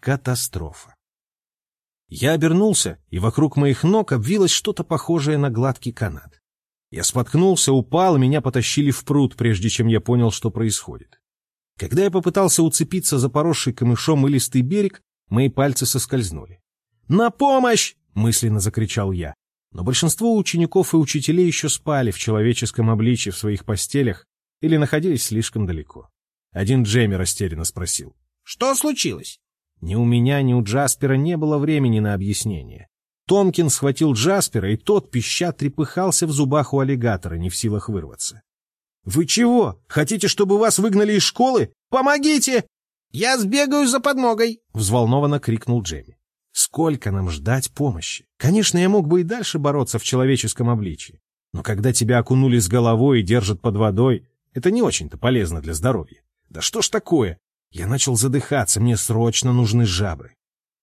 Катастрофа. Я обернулся, и вокруг моих ног обвилось что-то похожее на гладкий канат. Я споткнулся, упал, меня потащили в пруд, прежде чем я понял, что происходит. Когда я попытался уцепиться за поросший камышом и листый берег, мои пальцы соскользнули. «На помощь!» — мысленно закричал я. Но большинство учеников и учителей еще спали в человеческом обличье в своих постелях или находились слишком далеко. Один Джейми растерянно спросил. «Что случилось?» Ни у меня, ни у Джаспера не было времени на объяснение. Томкин схватил Джаспера, и тот, пища, трепыхался в зубах у аллигатора, не в силах вырваться. «Вы чего? Хотите, чтобы вас выгнали из школы? Помогите!» «Я сбегаю за подмогой!» — взволнованно крикнул Джемми. «Сколько нам ждать помощи? Конечно, я мог бы и дальше бороться в человеческом обличии. Но когда тебя окунули с головой и держат под водой, это не очень-то полезно для здоровья. Да что ж такое? Я начал задыхаться, мне срочно нужны жабры.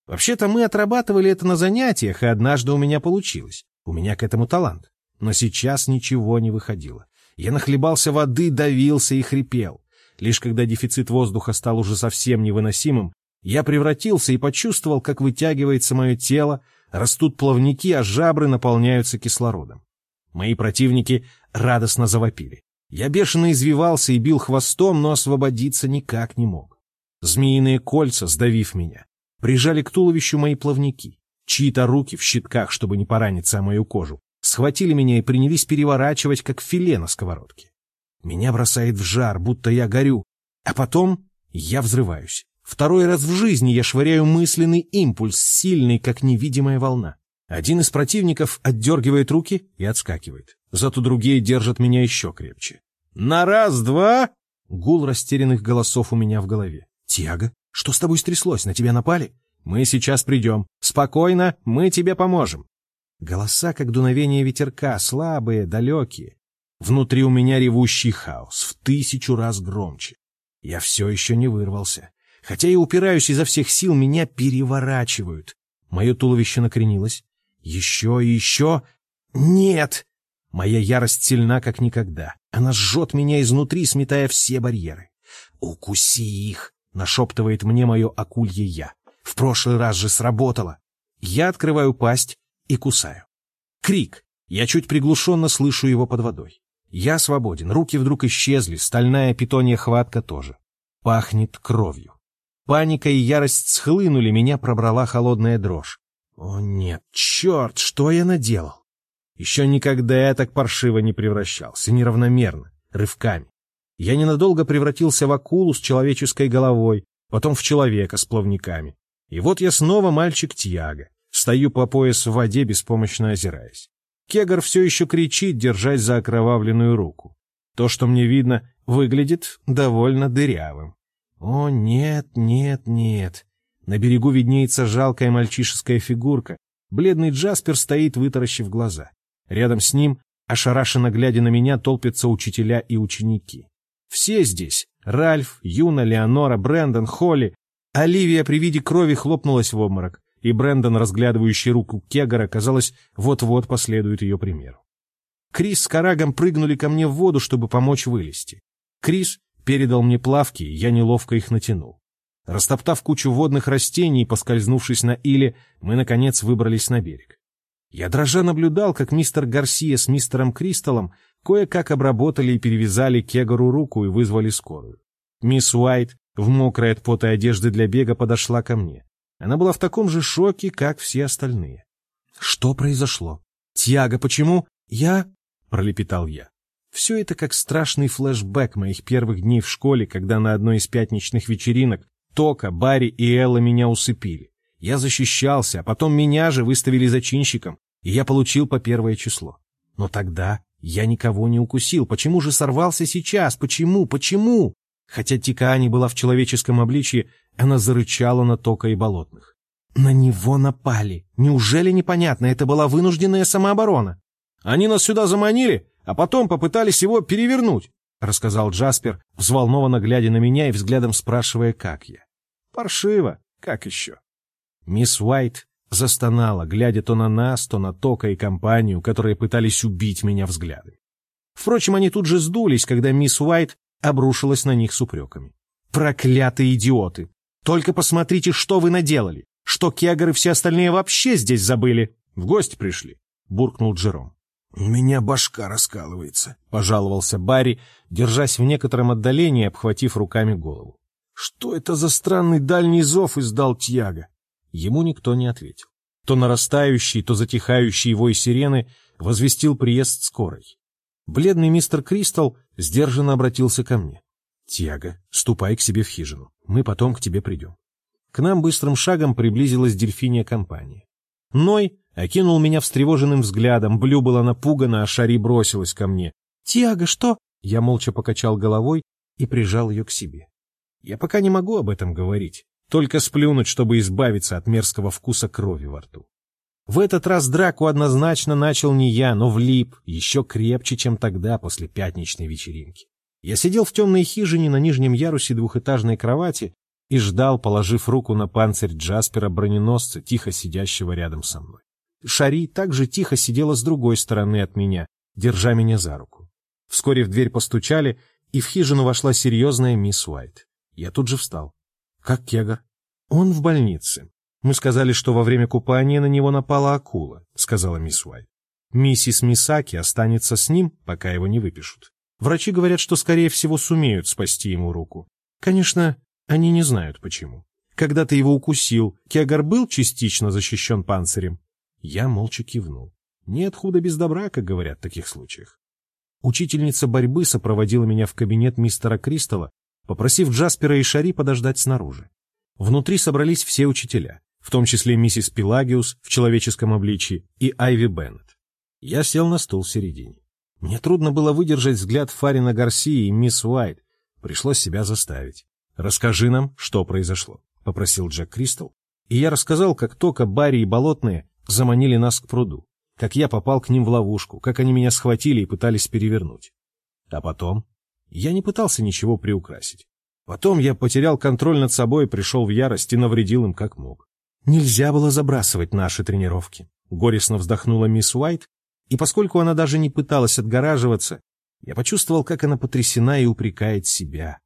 Вообще-то мы отрабатывали это на занятиях, и однажды у меня получилось. У меня к этому талант. Но сейчас ничего не выходило. Я нахлебался воды, давился и хрипел. Лишь когда дефицит воздуха стал уже совсем невыносимым, я превратился и почувствовал, как вытягивается мое тело, растут плавники, а жабры наполняются кислородом. Мои противники радостно завопили. Я бешено извивался и бил хвостом, но освободиться никак не мог. Змеиные кольца, сдавив меня, прижали к туловищу мои плавники. Чьи-то руки в щитках, чтобы не пораниться о мою кожу, схватили меня и принялись переворачивать, как филе на сковородке. Меня бросает в жар, будто я горю, а потом я взрываюсь. Второй раз в жизни я швыряю мысленный импульс, сильный, как невидимая волна. Один из противников отдергивает руки и отскакивает. Зато другие держат меня еще крепче. «На раз-два!» Гул растерянных голосов у меня в голове. «Тиаго, что с тобой стряслось? На тебя напали?» «Мы сейчас придем. Спокойно, мы тебе поможем». Голоса, как дуновение ветерка, слабые, далекие. Внутри у меня ревущий хаос, в тысячу раз громче. Я все еще не вырвался. Хотя и упираюсь изо всех сил, меня переворачивают. Мое туловище накренилось. Еще и еще. Нет! Моя ярость сильна, как никогда. Она жжет меня изнутри, сметая все барьеры. «Укуси их!» Нашептывает мне мое акулье я. В прошлый раз же сработало. Я открываю пасть и кусаю. Крик. Я чуть приглушенно слышу его под водой. Я свободен, руки вдруг исчезли, стальная питонья хватка тоже. Пахнет кровью. Паника и ярость схлынули, меня пробрала холодная дрожь. О нет, черт, что я наделал? Еще никогда я так паршиво не превращался, неравномерно, рывками. Я ненадолго превратился в акулу с человеческой головой, потом в человека с плавниками. И вот я снова мальчик Тьяго, стою по пояс в воде, беспомощно озираясь. Кегар все еще кричит, держась за окровавленную руку. То, что мне видно, выглядит довольно дырявым. О, нет, нет, нет. На берегу виднеется жалкая мальчишеская фигурка. Бледный Джаспер стоит, вытаращив глаза. Рядом с ним, ошарашенно глядя на меня, толпятся учителя и ученики. Все здесь. Ральф, Юна, Леонора, Брэндон, Холли. Оливия при виде крови хлопнулась в обморок, и Брэндон, разглядывающий руку Кегара, казалось, вот-вот последует ее примеру. Крис с Карагом прыгнули ко мне в воду, чтобы помочь вылезти. Крис передал мне плавки, я неловко их натянул. Растоптав кучу водных растений и поскользнувшись на иле, мы, наконец, выбрались на берег. Я дрожа наблюдал, как мистер Гарсия с мистером Кристаллом Кое-как обработали и перевязали Кегору руку и вызвали скорую. Мисс Уайт в мокрой от пота одежды для бега подошла ко мне. Она была в таком же шоке, как все остальные. «Что произошло? Тьяго, почему?» «Я...» — пролепетал я. Все это как страшный флешбэк моих первых дней в школе, когда на одной из пятничных вечеринок Тока, Барри и Элла меня усыпили. Я защищался, а потом меня же выставили зачинщиком, и я получил по первое число. Но тогда я никого не укусил. Почему же сорвался сейчас? Почему? Почему? Хотя Тикаани была в человеческом обличье, она зарычала на Тока и Болотных. На него напали. Неужели непонятно, это была вынужденная самооборона? Они нас сюда заманили, а потом попытались его перевернуть, рассказал Джаспер, взволнованно глядя на меня и взглядом спрашивая, как я. Паршиво, как еще? Мисс Уайт Застонала, глядя то на нас, то на Тока и компанию, которые пытались убить меня взгляды. Впрочем, они тут же сдулись, когда мисс Уайт обрушилась на них с упреками. «Проклятые идиоты! Только посмотрите, что вы наделали! Что Кегар и все остальные вообще здесь забыли!» «В гости пришли», — буркнул Джером. «У меня башка раскалывается», — пожаловался Барри, держась в некотором отдалении, обхватив руками голову. «Что это за странный дальний зов издал Тьяга?» Ему никто не ответил. То нарастающий, то затихающий вой сирены возвестил приезд скорой. Бледный мистер Кристал сдержанно обратился ко мне. «Тьяго, ступай к себе в хижину. Мы потом к тебе придем». К нам быстрым шагом приблизилась дельфиния компания. Ной окинул меня встревоженным взглядом, Блю была напугана, а Шари бросилась ко мне. «Тиаго, что?» Я молча покачал головой и прижал ее к себе. Я пока не могу об этом говорить, только сплюнуть, чтобы избавиться от мерзкого вкуса крови во рту. В этот раз драку однозначно начал не я, но влип, еще крепче, чем тогда, после пятничной вечеринки. Я сидел в темной хижине на нижнем ярусе двухэтажной кровати и ждал, положив руку на панцирь Джаспера-броненосца, тихо сидящего рядом со мной. Шари также тихо сидела с другой стороны от меня, держа меня за руку. Вскоре в дверь постучали, и в хижину вошла серьезная мисс Уайт. Я тут же встал. «Как Кегар?» «Он в больнице. Мы сказали, что во время купания на него напала акула», — сказала мисс Уайт. «Миссис Мисаки останется с ним, пока его не выпишут. Врачи говорят, что, скорее всего, сумеют спасти ему руку. Конечно, они не знают почему. Когда ты его укусил, Кегар был частично защищен панцирем?» Я молча кивнул. Нет худа без добра, как говорят в таких случаях. Учительница борьбы сопроводила меня в кабинет мистера Кристалла, попросив Джаспера и Шари подождать снаружи. Внутри собрались все учителя, в том числе миссис Пелагиус в человеческом обличии и Айви Беннет. Я сел на стул в середине. Мне трудно было выдержать взгляд Фарина Гарсии и мисс Уайт. Пришлось себя заставить. «Расскажи нам, что произошло», — попросил Джек Кристал. И я рассказал, как Тока, Барри и Болотные заманили нас к пруду, как я попал к ним в ловушку, как они меня схватили и пытались перевернуть. А потом я не пытался ничего приукрасить. Потом я потерял контроль над собой, пришел в ярость и навредил им как мог. Нельзя было забрасывать наши тренировки. Горестно вздохнула мисс Уайт, и поскольку она даже не пыталась отгораживаться, я почувствовал, как она потрясена и упрекает себя.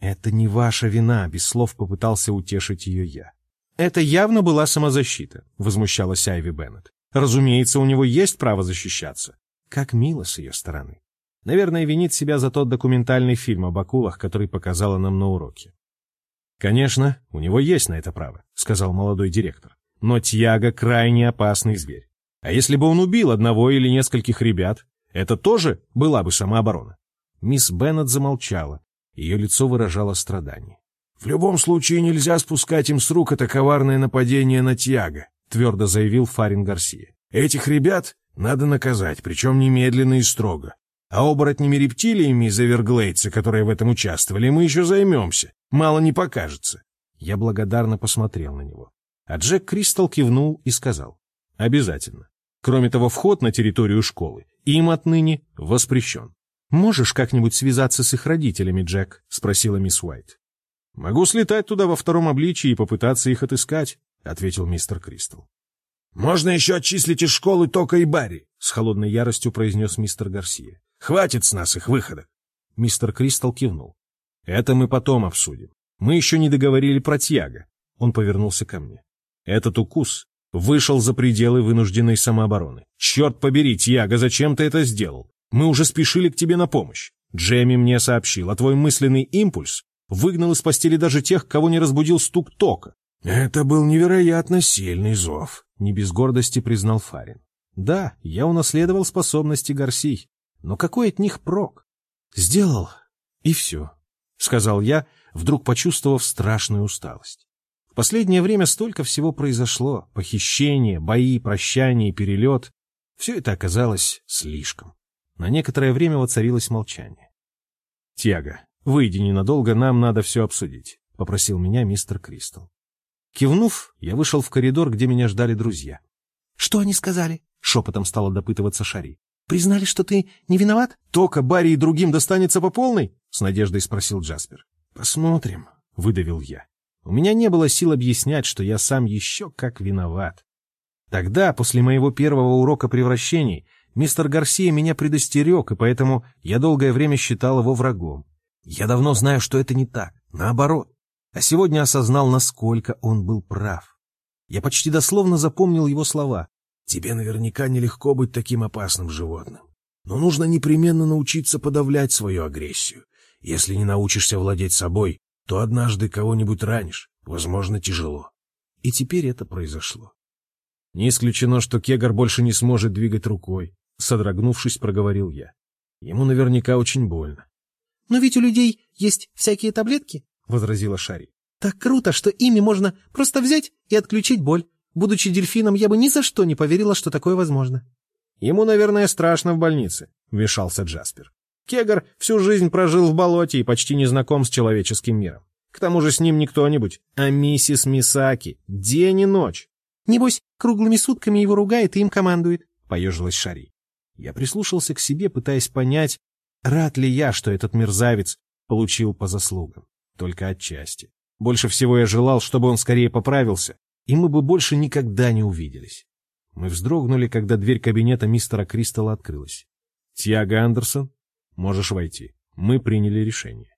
«Это не ваша вина», — без слов попытался утешить ее я. «Это явно была самозащита», — возмущалась Айви Беннет. «Разумеется, у него есть право защищаться». Как мило с ее стороны. Наверное, винит себя за тот документальный фильм об акулах, который показала нам на уроке. «Конечно, у него есть на это право», — сказал молодой директор. «Но Тьяго — крайне опасный зверь. А если бы он убил одного или нескольких ребят, это тоже была бы самооборона». Мисс Беннет замолчала. Ее лицо выражало страдание. «В любом случае нельзя спускать им с рук это коварное нападение на Тьяго», — твердо заявил Фарин Гарсия. «Этих ребят надо наказать, причем немедленно и строго. А оборотнями-рептилиями из Эверглейдса, которые в этом участвовали, мы еще займемся. Мало не покажется. Я благодарно посмотрел на него. А Джек Кристал кивнул и сказал. Обязательно. Кроме того, вход на территорию школы им отныне воспрещен. «Можешь как-нибудь связаться с их родителями, Джек?» — спросила мисс Уайт. «Могу слетать туда во втором обличии и попытаться их отыскать», — ответил мистер Кристал. «Можно еще отчислить из школы Тока и Барри», — с холодной яростью произнес мистер Гарсия. Хватит с нас их выхода. Мистер Кристал кивнул. Это мы потом обсудим. Мы еще не договорили про Тьяга. Он повернулся ко мне. Этот укус вышел за пределы вынужденной самообороны. Черт побери, Тьяга, зачем ты это сделал? Мы уже спешили к тебе на помощь. Джемми мне сообщил, а твой мысленный импульс выгнал из постели даже тех, кого не разбудил стук тока. Это был невероятно сильный зов, не без гордости признал Фарин. Да, я унаследовал способности Гарсий. Но какой от них прок? Сделал, и все, — сказал я, вдруг почувствовав страшную усталость. В последнее время столько всего произошло. Похищение, бои, прощание, перелет. Все это оказалось слишком. На некоторое время воцарилось молчание. «Тяга, выйди ненадолго, нам надо все обсудить», — попросил меня мистер Кристал. Кивнув, я вышел в коридор, где меня ждали друзья. «Что они сказали?» — шепотом стала допытываться Шари. Признали, что ты не виноват? Тока, Барри и другим достанется по полной? С надеждой спросил Джаспер. Посмотрим, выдавил я. У меня не было сил объяснять, что я сам еще как виноват. Тогда, после моего первого урока превращений, мистер Гарсия меня предостерег, и поэтому я долгое время считал его врагом. Я давно знаю, что это не так. Наоборот. а сегодня осознал, насколько он был прав. Я почти дословно запомнил его слова. «Тебе наверняка нелегко быть таким опасным животным. Но нужно непременно научиться подавлять свою агрессию. Если не научишься владеть собой, то однажды кого-нибудь ранишь, возможно, тяжело. И теперь это произошло. Не исключено, что Кегар больше не сможет двигать рукой, содрогнувшись, проговорил я. Ему наверняка очень больно. Но ведь у людей есть всякие таблетки, возразила Шари. Так круто, что ими можно просто взять и отключить боль. Будучи дельфином, я бы ни за что не поверила, что такое возможно. Ему, наверное, страшно в больнице, вмешался Джаспер. Кегар всю жизнь прожил в болоте и почти не знаком с человеческим миром. К тому же с ним не кто-нибудь, а миссис Мисаки, день и ночь. Небось, круглыми сутками его ругает и им командует, — поежилась Шари. Я прислушался к себе, пытаясь понять, рад ли я, что этот мерзавец получил по заслугам. Только отчасти. Больше всего я желал, чтобы он скорее поправился, и мы бы больше никогда не увиделись. Мы вздрогнули, когда дверь кабинета мистера Кристалла открылась. «Тиаго Андерсон, можешь войти. Мы приняли решение».